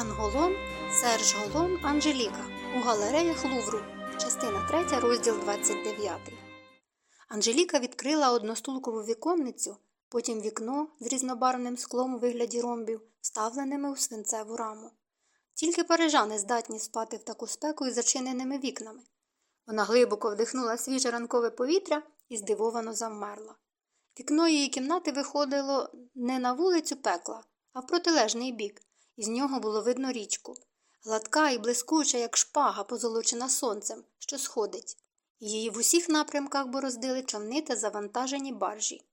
Анголон, Серж Голон, Анжеліка у галереях Лувру. Частина 3, розділ 29. Анжеліка відкрила одностулкову віконницю, потім вікно з різнобарвним склом у вигляді ромбів, вставленими у свинцеву раму. Тільки парижани здатні спати в таку спеку із зачиненими вікнами. Вона глибоко вдихнула свіже ранкове повітря і здивовано завмерла. Вікно її кімнати виходило не на вулицю пекла, а в протилежний бік. Із нього було видно річку, гладка і блискуча, як шпага, позолочена сонцем, що сходить. Її в усіх напрямках бороздили човни та завантажені баржі.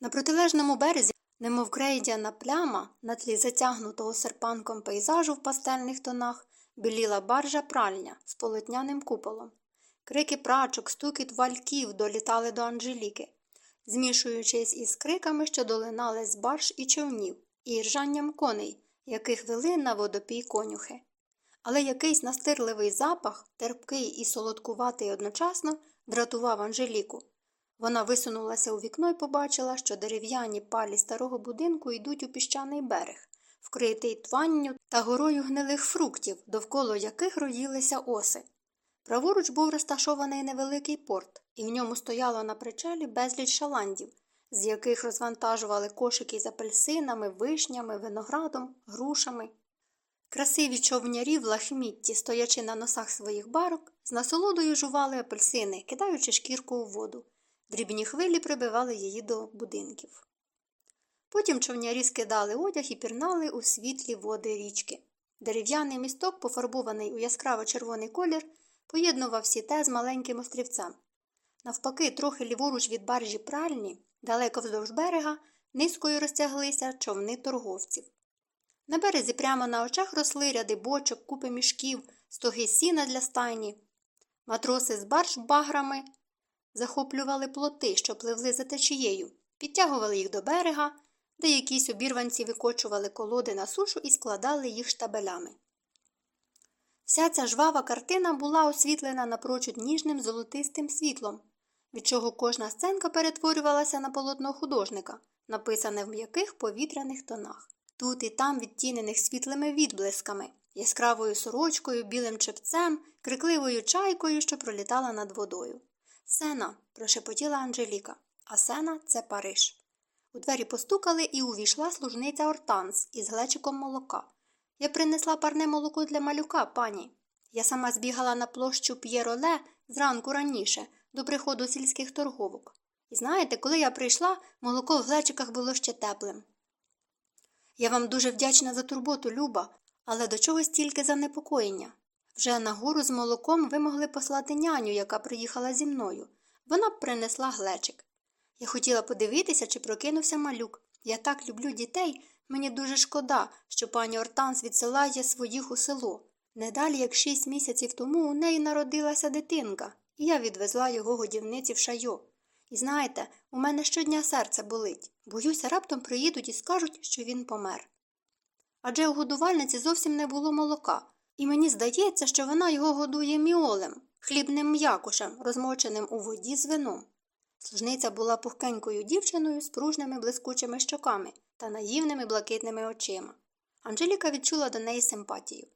На протилежному березі, немов крейдяна пляма, на тлі затягнутого серпанком пейзажу в пастельних тонах, біліла баржа пральня з полотняним куполом. Крики прачок, стукіт вальків долітали до Анжеліки, змішуючись із криками, що долинали з барж і човнів, і ржанням коней яких вели на водопій конюхи. Але якийсь настирливий запах, терпкий і солодкуватий одночасно, дратував Анжеліку. Вона висунулася у вікно і побачила, що дерев'яні палі старого будинку йдуть у піщаний берег, вкритий тванню та горою гнилих фруктів, довкола яких роїлися оси. Праворуч був розташований невеликий порт, і в ньому стояло на причалі безліч шаландів, з яких розвантажували кошики з апельсинами, вишнями, виноградом, грушами. Красиві човнярі в лахмітті, стоячи на носах своїх барок, з насолодою жували апельсини, кидаючи шкірку у воду. Дрібні хвилі прибивали її до будинків. Потім човнярі скидали одяг і пірнали у світлі води річки. Дерев'яний місток, пофарбований у яскраво червоний колір, поєднував сіте з маленьким острівцем. Навпаки, трохи ліворуч від баржі пральні, Далеко вздовж берега низкою розтяглися човни торговців. На березі прямо на очах росли ряди бочок, купи мішків, стоги сіна для стайні. Матроси з барж баграми захоплювали плоти, що пливли за течією, підтягували їх до берега, де якісь обірванці викочували колоди на сушу і складали їх штабелями. Вся ця жвава картина була освітлена напрочуд ніжним золотистим світлом від чого кожна сценка перетворювалася на полотно художника, написане в м'яких повітряних тонах, тут і там відтінених світлими відблисками, яскравою сорочкою, білим чепцем, крикливою чайкою, що пролітала над водою. Сена, прошепотіла Анжеліка, а сена це Париж. У двері постукали і увійшла служниця Ортанс із глечиком молока. Я принесла парне молоко для малюка, пані. Я сама збігала на площу П'єроле зранку раніше, до приходу сільських торговок. І знаєте, коли я прийшла, молоко в глечиках було ще теплим. Я вам дуже вдячна за турботу, Люба, але до чогось тільки занепокоєння. Вже на гору з молоком ви могли послати няню, яка приїхала зі мною. Вона б принесла глечик. Я хотіла подивитися, чи прокинувся малюк. Я так люблю дітей, мені дуже шкода, що пані Ортанс відсилає своїх у село. Недалі, як шість місяців тому, у неї народилася дитинка, я відвезла його годівниці в шайо. І знаєте, у мене щодня серце болить. Боюся, раптом приїдуть і скажуть, що він помер. Адже у годувальниці зовсім не було молока, і мені здається, що вона його годує міолем, хлібним м'якушем, розмоченим у воді з вином. Служниця була пухкенькою дівчиною з пружними блискучими щоками та наївними блакитними очима. Анжеліка відчула до неї симпатію.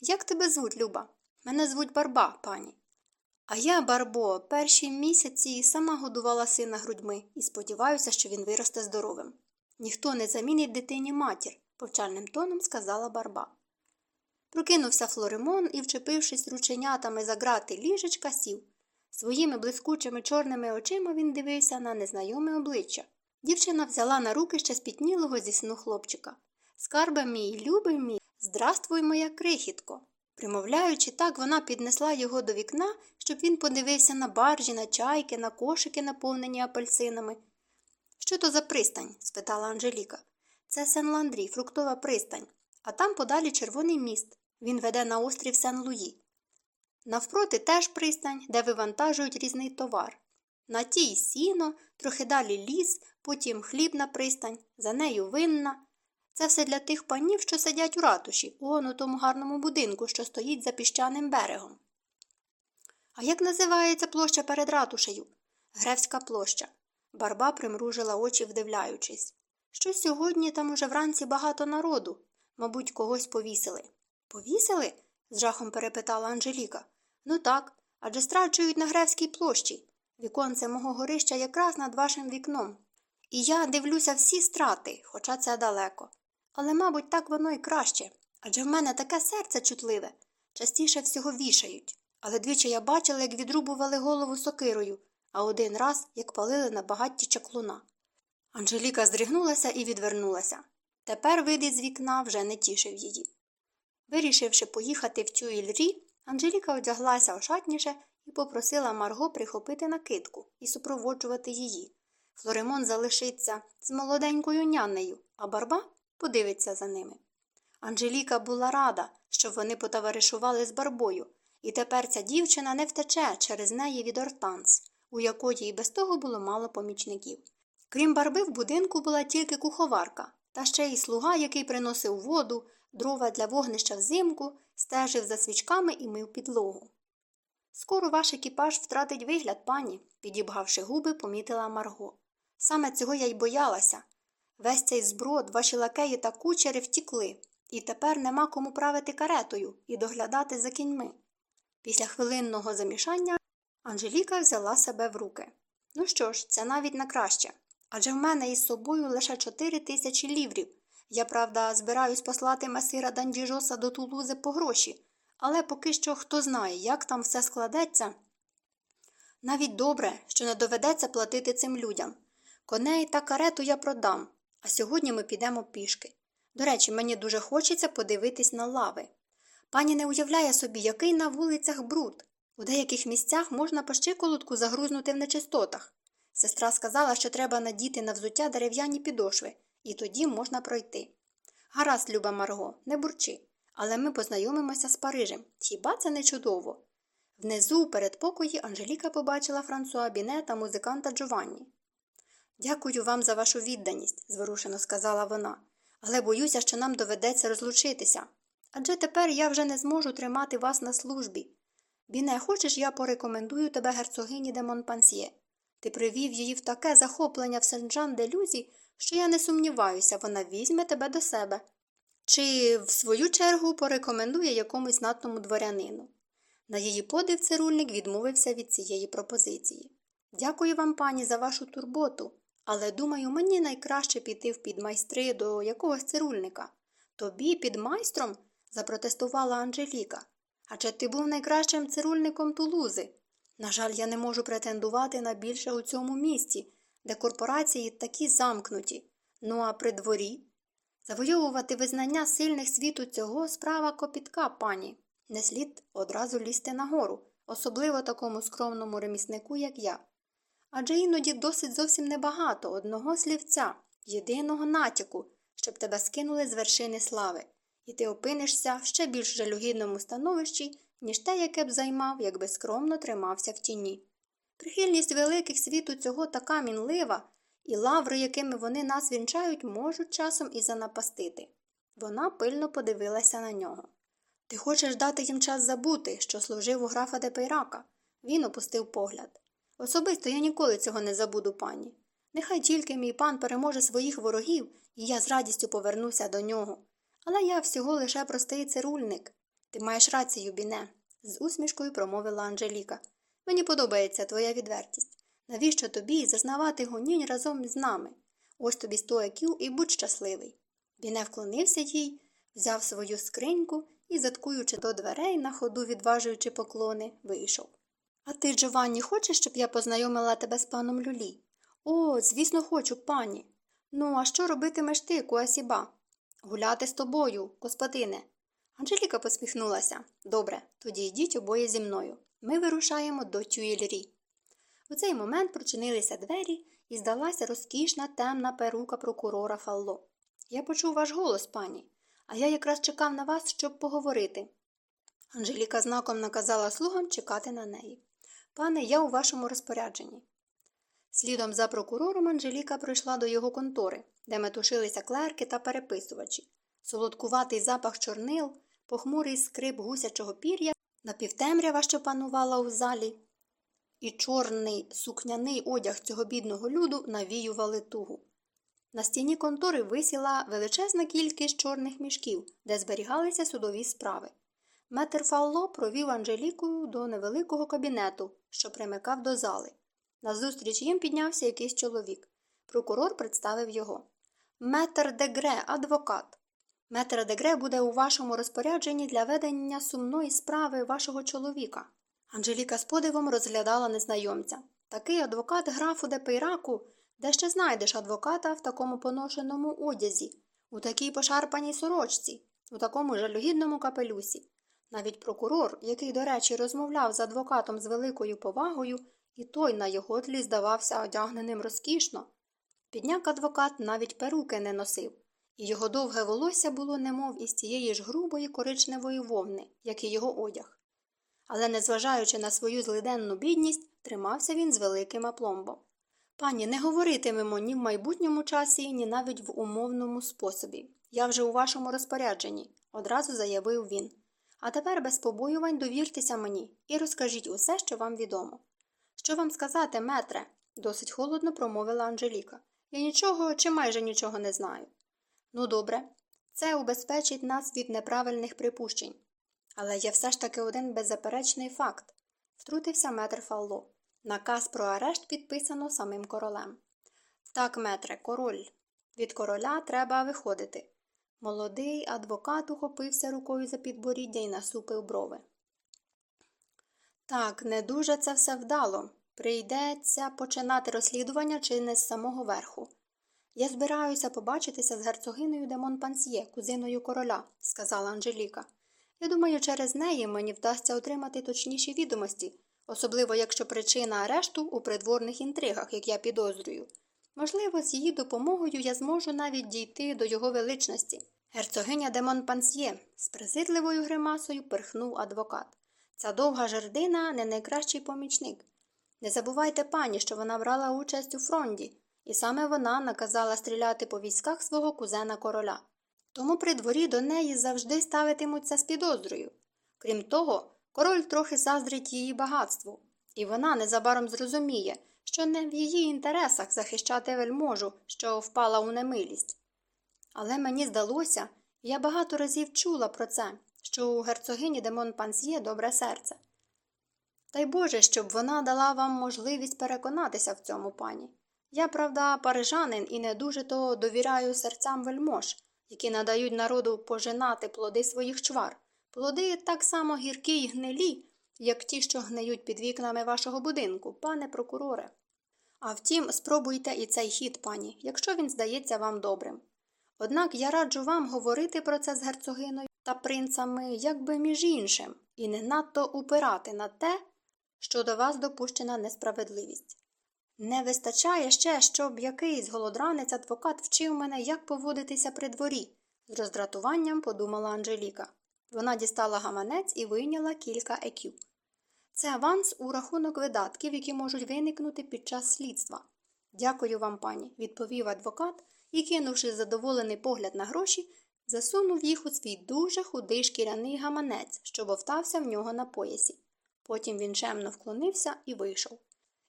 Як тебе звуть, Люба? Мене звуть Барба, пані. А я, Барбо, перші місяці сама годувала сина грудьми і сподіваюся, що він виросте здоровим. Ніхто не замінить дитині матір, повчальним тоном сказала барба. Прокинувся Флоремон і, вчепившись рученятами за грати ліжечка, сів. Своїми блискучими чорними очима він дивився на незнайоме обличчя. Дівчина взяла на руки ще спітнілого зі сну хлопчика. Скарбе мій, любий мій, здрастуй, моя крихітко. Примовляючи так, вона піднесла його до вікна, щоб він подивився на баржі, на чайки, на кошики, наповнені апельсинами. Що то за пристань? спитала Анжеліка. Це Сен Ландрі, фруктова пристань, а там подалі червоний міст. Він веде на острів Сен Луї. Навпроти теж пристань, де вивантажують різний товар. На тій сіно, трохи далі ліс, потім хлібна пристань, за нею винна. Це все для тих панів, що сидять у ратуші, он у тому гарному будинку, що стоїть за піщаним берегом. А як називається площа перед ратушею? Гревська площа. Барба примружила очі, вдивляючись. Що сьогодні там уже вранці багато народу. Мабуть, когось повісили. Повісили? з жахом перепитала Анжеліка. Ну так, адже страчують на Гревській площі. Віконце мого горища якраз над вашим вікном. І я дивлюся всі страти, хоча це далеко. Але, мабуть, так воно і краще. Адже в мене таке серце чутливе. Частіше всього вішають. Але двічі я бачила, як відрубували голову сокирою, а один раз як палили на багатті чаклуна. Анжеліка здригнулася і відвернулася. Тепер вид із вікна вже не тішив її. Вирішивши поїхати в Тюїльрі, Анжеліка одяглася ошатніше і попросила Марго прихопити накидку і супроводжувати її. Флоремон залишиться з молоденькою нянею, а барба подивиться за ними. Анжеліка була рада, що вони потоваришували з барбою, і тепер ця дівчина не втече через неї від Ортанс, у якої і без того було мало помічників. Крім барби, в будинку була тільки куховарка, та ще й слуга, який приносив воду, дрова для вогнища взимку, стежив за свічками і мив підлогу. Скоро ваш екіпаж втратить вигляд, пані, підібгавши губи, помітила Марго. Саме цього я й боялася. Весь цей зброд, ваші лакеї та кучери втікли, і тепер нема кому правити каретою і доглядати за кіньми. Після хвилинного замішання Анжеліка взяла себе в руки. Ну що ж, це навіть на краще. Адже в мене із собою лише чотири тисячі ліврів. Я, правда, збираюсь послати месира Дандіжоса до Тулузи по гроші, але поки що хто знає, як там все складеться. Навіть добре, що не доведеться платити цим людям. Коней та карету я продам, а сьогодні ми підемо пішки. До речі, мені дуже хочеться подивитись на лави. Пані не уявляє собі, який на вулицях бруд. У деяких місцях можна по щиколотку загрузнути в нечистотах. Сестра сказала, що треба надіти на взуття дерев'яні підошви, і тоді можна пройти. Гаразд, люба Марго, не бурчи, але ми познайомимося з Парижем. Хіба це не чудово? Внизу, у передпокої, Анжеліка побачила Франсуа Біне та музиканта Джованні. Дякую вам за вашу відданість, зворушено сказала вона, але боюся, що нам доведеться розлучитися. Адже тепер я вже не зможу тримати вас на службі. Біне, хочеш, я порекомендую тебе герцогині де Монпансьє. Ти привів її в таке захоплення в Сен-Джан де Люзі, що я не сумніваюся, вона візьме тебе до себе. Чи, в свою чергу, порекомендує якомусь знатному дворянину. На її подив цирульник відмовився від цієї пропозиції. Дякую вам, пані, за вашу турботу, але думаю, мені найкраще піти в підмайстри до якогось цирульника. Тобі під майстром? запротестувала Анжеліка. Адже ти був найкращим цирульником Тулузи. На жаль, я не можу претендувати на більше у цьому місті, де корпорації такі замкнуті. Ну а при дворі? Завойовувати визнання сильних світу цього справа копітка, пані. Не слід одразу лізти нагору, особливо такому скромному реміснику, як я. Адже іноді досить зовсім небагато одного слівця, єдиного натяку, щоб тебе скинули з вершини слави, і ти опинишся в ще більш жалюгідному становищі, ніж те, яке б займав, якби скромно тримався в тіні. Прихильність великих світу цього така мінлива, і лаври, якими вони нас вінчають, можуть часом і занапастити. Вона пильно подивилася на нього. Ти хочеш дати їм час забути, що служив у графа Депейрака? Він опустив погляд. Особисто я ніколи цього не забуду, пані. Нехай тільки мій пан переможе своїх ворогів, і я з радістю повернуся до нього. Але я всього лише простий цирульник. Ти маєш рацію, біне, з усмішкою промовила Анжеліка. Мені подобається твоя відвертість. Навіщо тобі зазнавати гонінь разом із нами? Ось тобі сто екю і будь щасливий. Біне вклонився їй, взяв свою скриньку і, заткуючи до дверей, на ходу відважуючи поклони, вийшов. А ти, Джованні, хочеш, щоб я познайомила тебе з паном Люлі? О, звісно, хочу, пані. Ну, а що робитимеш ти, Куасіба? Гуляти з тобою, господине. Анжеліка посміхнулася. Добре, тоді йдіть обоє зі мною. Ми вирушаємо до Тюєльрі. У цей момент прочинилися двері і здалася розкішна темна перука прокурора Фалло. Я почув ваш голос, пані, а я якраз чекав на вас, щоб поговорити. Анжеліка знаком наказала слугам чекати на неї. Пане, я у вашому розпорядженні. Слідом за прокурором Анжеліка прийшла до його контори, де метушилися клерки та переписувачі. Солодкуватий запах чорнил, похмурий скрип гусячого пір'я, напівтемрява, що панувала у залі, і чорний сукняний одяг цього бідного люду навіювали тугу. На стіні контори висіла величезна кількість чорних мішків, де зберігалися судові справи. Метр Фалло провів Анжеліку до невеликого кабінету, що примикав до зали. Назустріч їм піднявся якийсь чоловік. Прокурор представив його. Метр Дегре, адвокат. Метр Дегре буде у вашому розпорядженні для ведення сумної справи вашого чоловіка. Анжеліка з подивом розглядала незнайомця. Такий адвокат графу де Пейраку, де ще знайдеш адвоката в такому поношеному одязі, у такій пошарпаній сорочці, у такому жалюгідному капелюсі. Навіть прокурор, який, до речі, розмовляв з адвокатом з великою повагою, і той на його тлі здавався одягненим розкішно. Підняк адвокат навіть перуки не носив, і його довге волосся було немов із тієї ж грубої коричневої вовни, як і його одяг. Але, незважаючи на свою злиденну бідність, тримався він з великим апломбом. Пані, не говоритимемо ні в майбутньому часі, ні навіть в умовному способі. Я вже у вашому розпорядженні, одразу заявив він. А тепер без побоювань довіртеся мені і розкажіть усе, що вам відомо. Що вам сказати, метре? досить холодно промовила Анжеліка. Я нічого чи майже нічого не знаю. Ну, добре, це убезпечить нас від неправильних припущень. Але є все ж таки один беззаперечний факт втрутився метр Фалло. Наказ про арешт підписано самим королем. Так, метре, король. Від короля треба виходити. Молодий адвокат ухопився рукою за підборіддя і насупив брови. Так, не дуже це все вдало. Прийдеться починати розслідування чи не з самого верху. Я збираюся побачитися з герцогиною де Монпансьє, кузиною короля, сказала Анжеліка. Я думаю, через неї мені вдасться отримати точніші відомості, особливо якщо причина арешту у придворних інтригах, як я підозрюю. Можливо, з її допомогою я зможу навіть дійти до його величності. Герцогиня де Монпансьє з презирливою гримасою перхнув адвокат. Ця довга жердина не найкращий помічник. Не забувайте, пані, що вона брала участь у фронті, і саме вона наказала стріляти по військах свого кузена короля. Тому при дворі до неї завжди ставитимуться з підозрою. Крім того, король трохи заздрить її багатству, і вона незабаром зрозуміє, що не в її інтересах захищати вельможу, що впала у немилість. Але мені здалося, я багато разів чула про це, що у герцогині де Монпансьє добре серце. Дай Боже, щоб вона дала вам можливість переконатися в цьому пані. Я, правда, парижанин і не дуже то довіряю серцям вельмож, які надають народу пожинати плоди своїх чвар, плоди так само гіркі й гнилі, як ті, що гниють під вікнами вашого будинку, пане прокуроре. А втім, спробуйте і цей хід, пані, якщо він здається вам добрим. Однак я раджу вам говорити про це з герцогиною та принцами, якби між іншим, і не надто упирати на те, що до вас допущена несправедливість. Не вистачає ще, щоб якийсь голодранець адвокат вчив мене, як поводитися при дворі, з роздратуванням подумала Анжеліка. Вона дістала гаманець і вийняла кілька екю. Це аванс у рахунок видатків, які можуть виникнути під час слідства. Дякую вам, пані, відповів адвокат і, кинувши задоволений погляд на гроші, засунув їх у свій дуже худий шкіряний гаманець, що вовтався в нього на поясі. Потім він чемно вклонився і вийшов.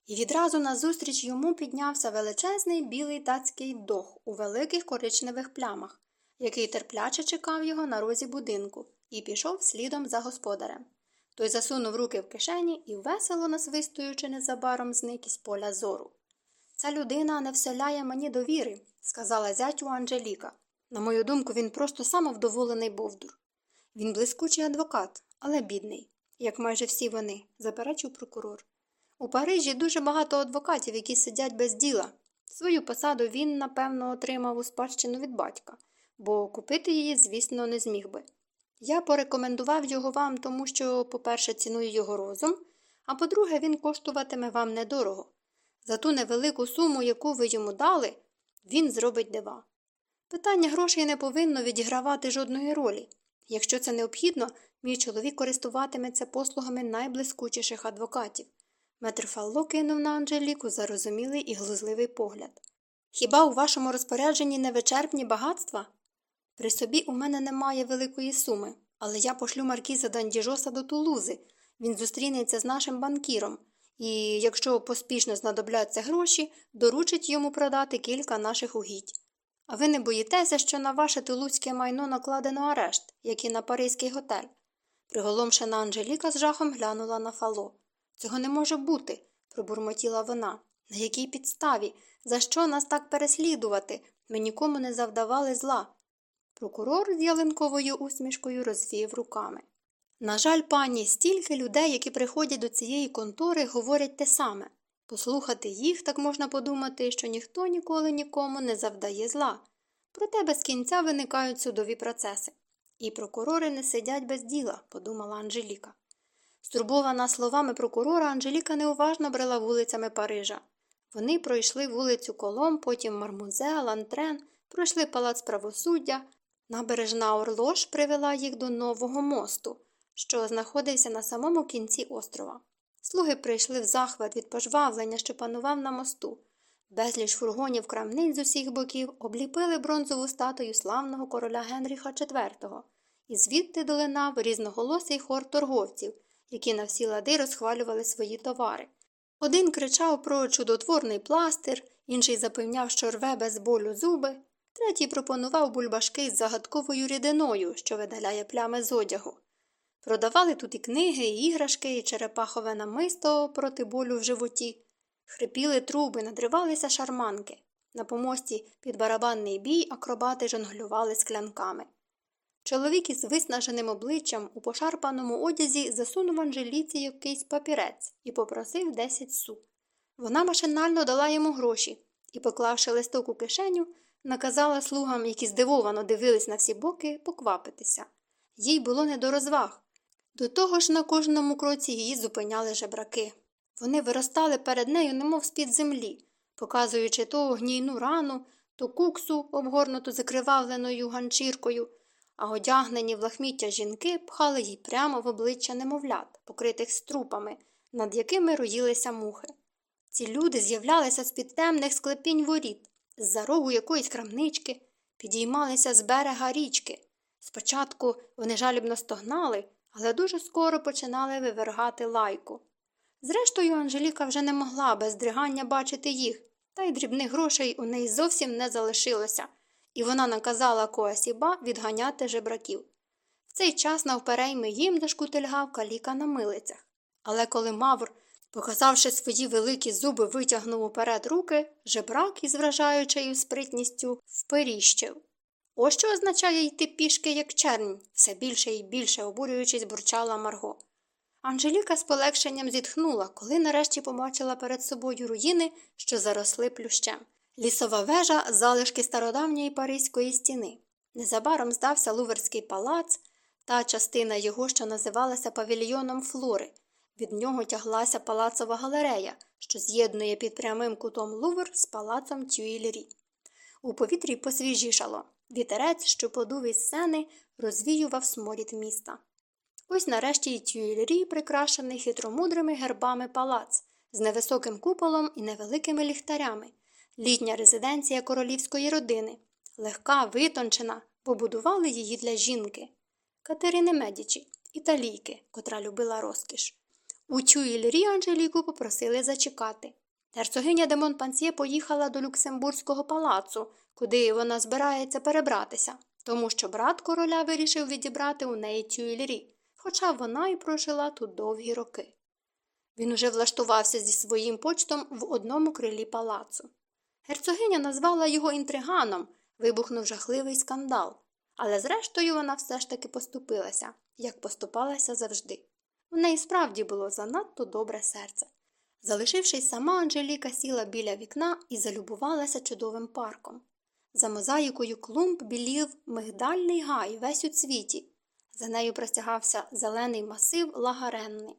І відразу назустріч йому піднявся величезний білий датський дог у великих коричневих плямах, який терпляче чекав його на розі будинку, і пішов слідом за господарем. Той засунув руки в кишені і, весело насвистуючи незабаром, зник із поля зору. Ця людина не вселяє мені довіри, сказала зятю Анжеліка. На мою думку, він просто самовдоволений бовдур. Він блискучий адвокат, але бідний, як майже всі вони, заперечив прокурор. У Парижі дуже багато адвокатів, які сидять без діла. Свою посаду він, напевно, отримав у спадщину від батька, бо купити її, звісно, не зміг би. Я порекомендував його вам, тому що, по-перше, ціную його розум, а по-друге, він коштуватиме вам недорого. За ту невелику суму, яку ви йому дали, він зробить дива. Питання грошей не повинно відігравати жодної ролі. Якщо це необхідно, мій чоловік користуватиметься послугами найблискучіших адвокатів. Метр Фалло кинув на Анжеліку зарозумілий і глузливий погляд. Хіба у вашому розпорядженні невичерпні багатства? При собі у мене немає великої суми, але я пошлю маркіза Дандіжоса до Тулузи. Він зустрінеться з нашим банкіром, і, якщо поспішно знадобляться гроші, доручить йому продати кілька наших угідь. А ви не боїтеся, що на ваше тулуцьке майно накладено арешт, як і на Паризький готель? Приголомшена Анжеліка з жахом глянула на фало. Цього не може бути, пробурмотіла вона. На якій підставі? За що нас так переслідувати? Ми нікому не завдавали зла. Прокурор з ялинковою усмішкою розвів руками. На жаль, пані, стільки людей, які приходять до цієї контори, говорять те саме. Послухати їх, так можна подумати, що ніхто ніколи нікому не завдає зла. Проте без кінця виникають судові процеси. І прокурори не сидять без діла, подумала Анжеліка. Стурбована словами прокурора, Анжеліка неуважно брела вулицями Парижа. Вони пройшли вулицю Колом, потім Мармузе, Лантрен, пройшли палац правосуддя. Набережна Орлош привела їх до нового мосту, що знаходився на самому кінці острова. Слуги прийшли в захват від пожвавлення, що панував на мосту. Безліч фургонів крамниць з усіх боків обліпили бронзову статую славного короля Генріха IV, і звідти долинав різноголосий хор торговців, які на всі лади розхвалювали свої товари. Один кричав про чудотворний пластир, інший запевняв, що рве без болю зуби, третій пропонував бульбашки з загадковою рідиною, що видаляє плями з одягу. Продавали тут і книги, і іграшки, і черепахове намисто проти болю в животі. Хрипіли труби, надривалися шарманки. На помості під барабанний бій акробати жонглювали склянками. Чоловік із виснаженим обличчям у пошарпаному одязі засунув Анжеліці якийсь папірець і попросив 10 су. Вона машинально дала йому гроші і, поклавши листок у кишеню, наказала слугам, які здивовано дивились на всі боки, поквапитися. Їй було не до розваг. До того ж на кожному кроці її зупиняли жебраки. Вони виростали перед нею, немов з-під землі, показуючи то гнійну рану, то куксу, обгорнуту закривавленою ганчіркою, а одягнені в лахміття жінки пхали їй прямо в обличчя немовлят, покритих струпами, над якими роїлися мухи. Ці люди з'являлися з під темних склепінь воріт, з за рогу якоїсь крамнички, підіймалися з берега річки. Спочатку вони жалібно стогнали, але дуже скоро починали вивергати лайку. Зрештою, Анжеліка вже не могла без дригання бачити їх, та й дрібних грошей у неї зовсім не залишилося, і вона наказала Коасіба відганяти жебраків. В цей час навперейми їм зашкутильгав каліка на милицях. Але коли Мавр, показавши свої великі зуби, витягнув уперед руки, жебрак із вражаючою спритністю вперіщив. Ось що означає йти пішки, як чернь, все більше і більше обурюючись, бурчала Марго. Анжеліка з полегшенням зітхнула, коли нарешті побачила перед собою руїни, що заросли плющем. Лісова вежа залишки стародавньої паризької стіни. Незабаром здався Луверський палац, та частина його, що називалася павільйоном флори. Від нього тяглася палацова галерея, що з'єднує під прямим кутом Лувр з палацом Тюїльрі. У повітрі посвіжішало. Вітерець, що подув із сени, розвіював сморід міста. Ось нарешті й Тюїльрі прикрашений хитромудрими гербами палац з невисоким куполом і невеликими ліхтарями, літня резиденція королівської родини, легка, витончена, побудували її для жінки. Катерини Медічі, італійки, котра любила розкіш. У Тюїльрі Анжеліку попросили зачекати. Герцогиня де Монпансьє поїхала до Люксембурзького палацу, куди вона збирається перебратися, тому що брат короля вирішив відібрати у неї Тюїльрі хоча вона і прожила тут довгі роки. Він уже влаштувався зі своїм почтом в одному крилі палацу. Герцогиня назвала його інтриганом, вибухнув жахливий скандал, але зрештою вона все ж таки поступилася, як поступалася завжди. У неї справді було занадто добре серце. Залишившись сама, Анжеліка сіла біля вікна і залюбувалася чудовим парком. За мозаїкою клумб білів мигдальний гай весь у цвіті, за нею простягався зелений масив лагаренний.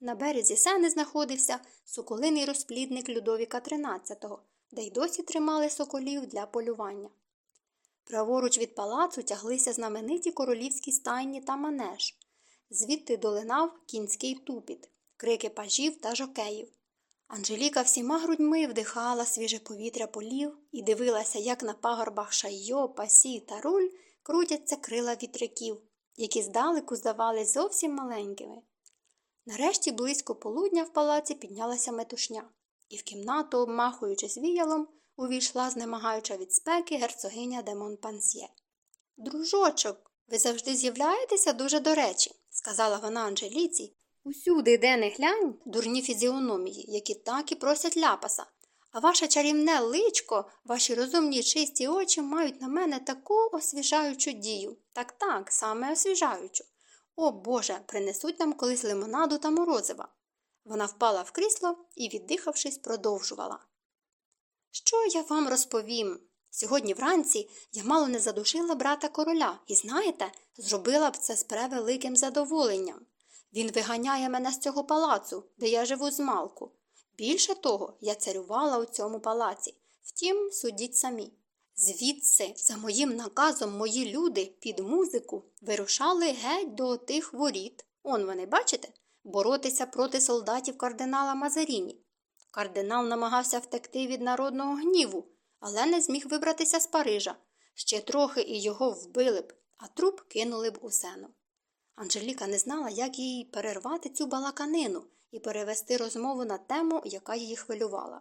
На березі сени знаходився соколиний розплідник Людовіка XIII, де й досі тримали соколів для полювання. Праворуч від палацу тяглися знамениті королівські стайні та манеж, звідти долинав кінський тупіт, крики пажів та жокеїв. Анжеліка всіма грудьми вдихала свіже повітря полів і дивилася, як на пагорбах шайо, пасі та руль крутяться крила вітряків які здалеку здавались зовсім маленькими. Нарешті близько полудня в палаці піднялася метушня, і в кімнату, обмахуючись віялом, увійшла знемагаюча від спеки герцогиня де Монпансьє. Дружочок, ви завжди з'являєтеся дуже до речі, сказала вона Анжеліці. Усюди, де не глянь, дурні фізіономії, які так і просять ляпаса. А ваше чарівне личко, ваші розумні чисті очі мають на мене таку освіжаючу дію. Так так, саме освіжаючу. О Боже, принесуть нам колись лимонаду та морозива. Вона впала в крісло і, віддихавшись, продовжувала. Що я вам розповім? Сьогодні вранці я мало не задушила брата короля, і, знаєте, зробила б це з превеликим задоволенням. Він виганяє мене з цього палацу, де я живу з малку. Більше того, я царювала у цьому палаці. Втім, судіть самі. Звідси, за моїм наказом, мої люди під музику вирушали геть до тих воріт. Он вони, бачите, боротися проти солдатів кардинала Мазаріні. Кардинал намагався втекти від народного гніву, але не зміг вибратися з Парижа. Ще трохи і його вбили б, а труп кинули б у сену. Анжеліка не знала, як їй перервати цю балаканину і перевести розмову на тему, яка її хвилювала.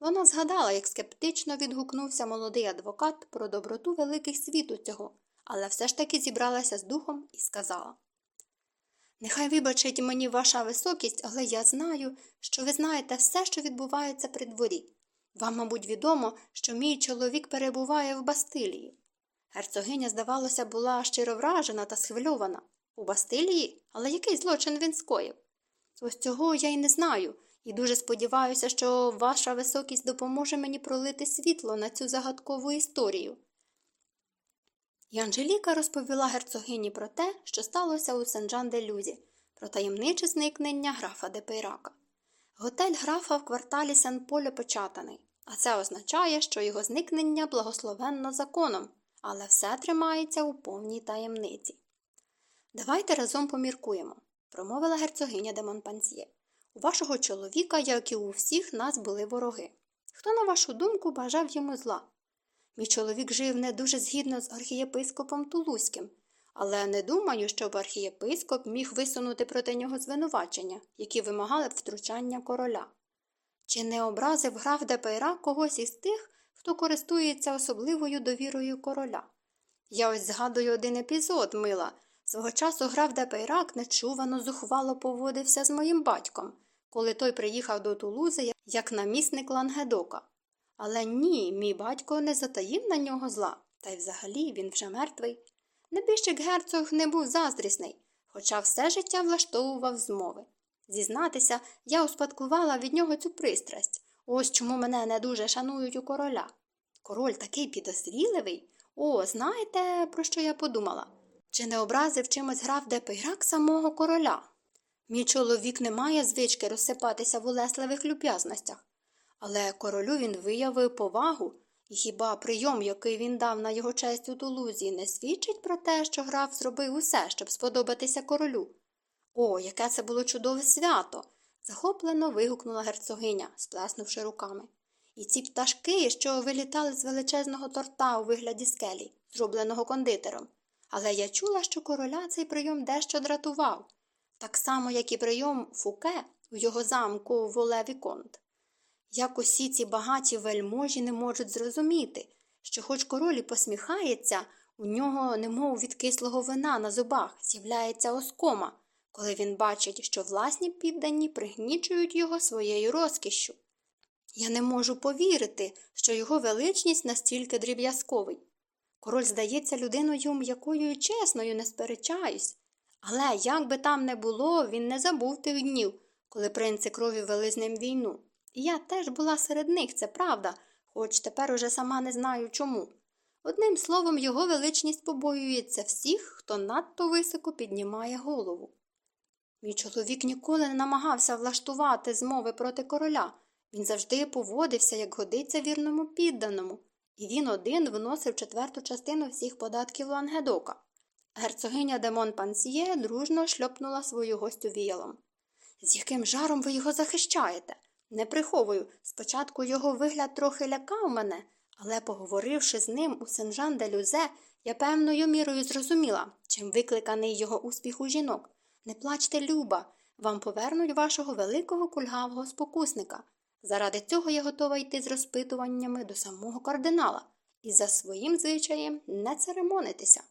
Вона згадала, як скептично відгукнувся молодий адвокат про доброту великих світу цього, але все ж таки зібралася з духом і сказала Нехай вибачить мені ваша високість, але я знаю, що ви знаєте все, що відбувається при дворі. Вам, мабуть, відомо, що мій чоловік перебуває в Бастилії. Герцогиня, здавалося, була щиро вражена та схвильована. У Бастилії? Але який злочин він скоїв? Ось цього я й не знаю, і дуже сподіваюся, що ваша високість допоможе мені пролити світло на цю загадкову історію. І Анжеліка розповіла герцогині про те, що сталося у Сен-Жан-де-Люзі, про таємниче зникнення графа де Пейрака. Готель графа в кварталі Сен-Поле початаний, а це означає, що його зникнення благословенно законом, але все тримається у повній таємниці. Давайте разом поміркуємо, промовила герцогиня де Монпансьє. У вашого чоловіка, як і у всіх нас були вороги. Хто, на вашу думку, бажав йому зла? Мій чоловік жив не дуже згідно з архієпископом Тулузьким, але не думаю, щоб архієпископ міг висунути проти нього звинувачення, які вимагали б втручання короля. Чи не образив граф де Пейрак когось із тих, хто користується особливою довірою короля? Я ось згадую один епізод, мила. Свого часу граф де Пейрак нечувано зухвало поводився з моїм батьком, коли той приїхав до Тулузи як намісник Лангедока. Але ні, мій батько не затаїв на нього зла, та й взагалі він вже мертвий. Небіжчик герцог не був заздрісний, хоча все життя влаштовував змови. Зізнатися, я успадкувала від нього цю пристрасть. Ось чому мене не дуже шанують у короля. Король такий підозріливий. О, знаєте, про що я подумала? Чи не образив чимось граф де Пейрак самого короля? Мій чоловік не має звички розсипатися в улесливих люб'язностях. Але королю він виявив повагу, хіба прийом, який він дав на його честь у Тулузі, не свідчить про те, що граф зробив усе, щоб сподобатися королю? О, яке це було чудове свято. захоплено вигукнула герцогиня, сплеснувши руками. І ці пташки, що вилітали з величезного торта у вигляді скелі, зробленого кондитером. Але я чула, що короля цей прийом дещо дратував, так само, як і прийом Фуке у його замку Волевіконт. Як усі ці багаті вельможі не можуть зрозуміти, що, хоч король і посміхається, у нього, немов від кислого вина на зубах, з'являється оскома, коли він бачить, що власні піддані пригнічують його своєю розкішшю. Я не можу повірити, що його величність настільки дріб'язковий. Король здається людиною м'якою і чесною, не сперечаюсь. Але як би там не було, він не забув тих днів, коли принци крові вели з ним війну. Я теж була серед них, це правда, хоч тепер уже сама не знаю чому. Одним словом, його величність побоюється всіх, хто надто високо піднімає голову. Мій чоловік ніколи не намагався влаштувати змови проти короля. Він завжди поводився, як годиться вірному підданому, і він один вносив четверту частину всіх податків Лангедока. Герцогиня Демон Пансьє дружно шльопнула свою гостю віялом. З яким жаром ви його захищаєте? Не приховую, спочатку його вигляд трохи лякав мене, але, поговоривши з ним у Сен-Жан де Люзе, я певною мірою зрозуміла, чим викликаний його успіх у жінок. Не плачте, Люба, вам повернуть вашого великого кульгавого спокусника. Заради цього я готова йти з розпитуваннями до самого кардинала і за своїм звичаєм не церемонитися.